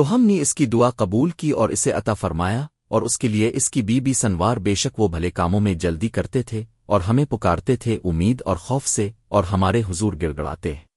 تو ہم نے اس کی دعا قبول کی اور اسے عطا فرمایا، اور اس کے لیے اس کی بی بی سنوار بے شک وہ بھلے کاموں میں جلدی کرتے تھے اور ہمیں پکارتے تھے امید اور خوف سے اور ہمارے حضور گڑ گڑاتے۔ ہیں